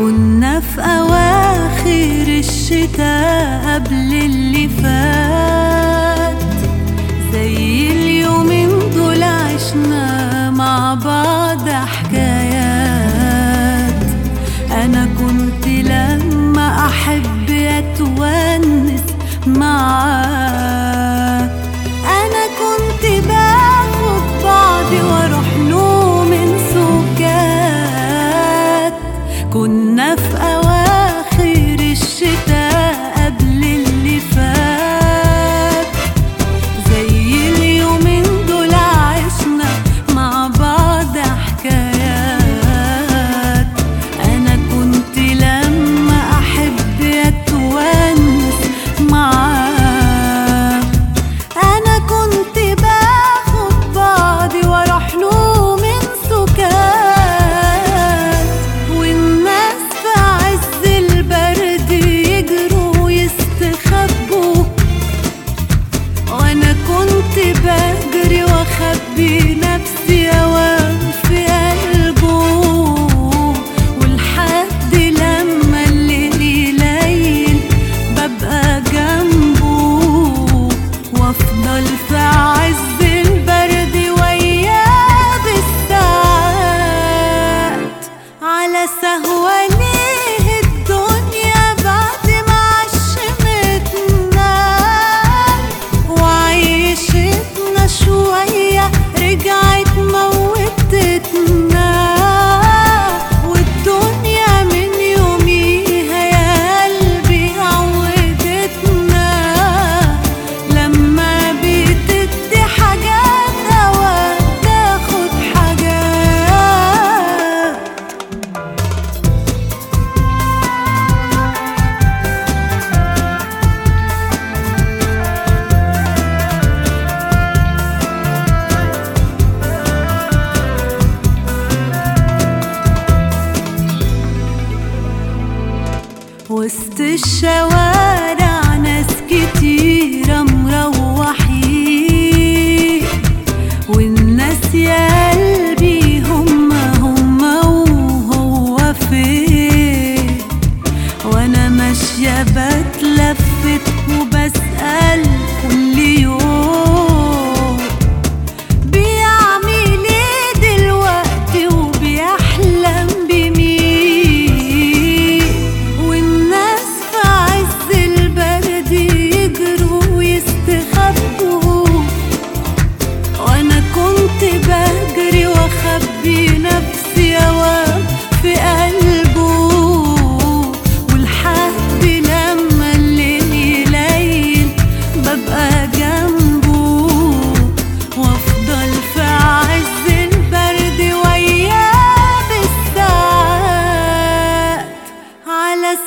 كنا في أواخر الشتاء قبل اللي فات. زي اليومين دول عشنا مع بعض حكايات. أنا كنت لما أحب أتونس معاك اخبي نفسي. وسط الشوارع ناس كتيرة مروحين والناس يا قلبي هما هما وهو فين وأنا ماشية بتلفت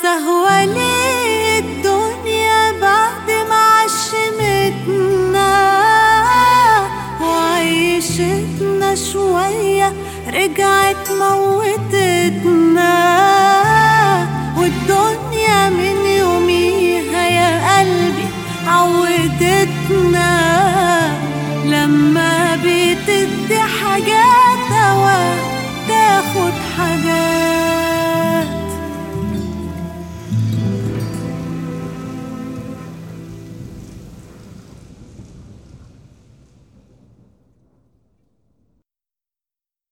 سهوة للدنيا بعد ما عشمتنا وعيشتنا شوية رجعتنا